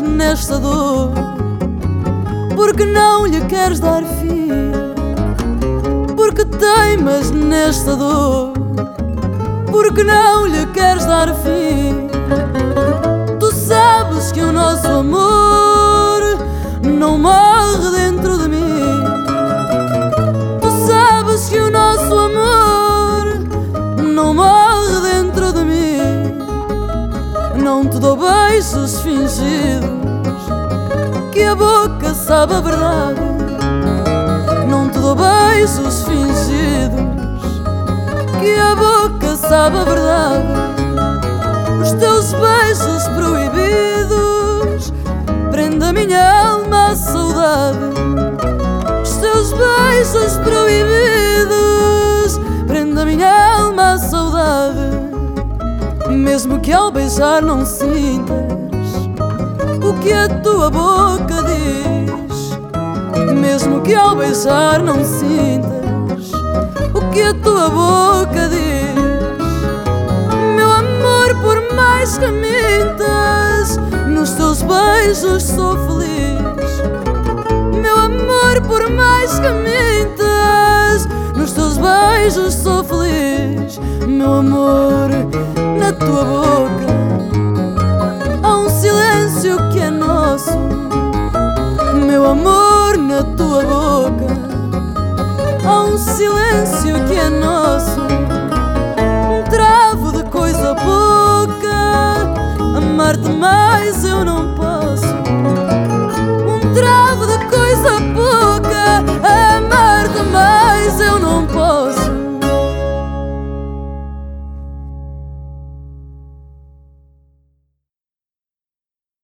nesta dor? Porque não lhe queres dar fim? Porque teimas nesta dor? Porque não lhe queres dar fim? Não te dou beijos fingidos, que a boca sabe a verdade. Não te dou beijos fingidos, que a boca sabe a verdade. Os teus beijos proibidos prendem a minha alma à saudade. Os teus beijos proibidos Mesmo que ao beijar não sintas o que a tua boca diz. Mesmo que ao beijar não sintas o que a tua boca diz. Meu amor, por mais que mintas, nos teus beijos sou feliz. Meu amor, por mais que mintas, nos teus beijos sou feliz. Meu amor, na tua boca há um silêncio que é nosso. Um travo de coisa pouca, amar-te mais eu não posso.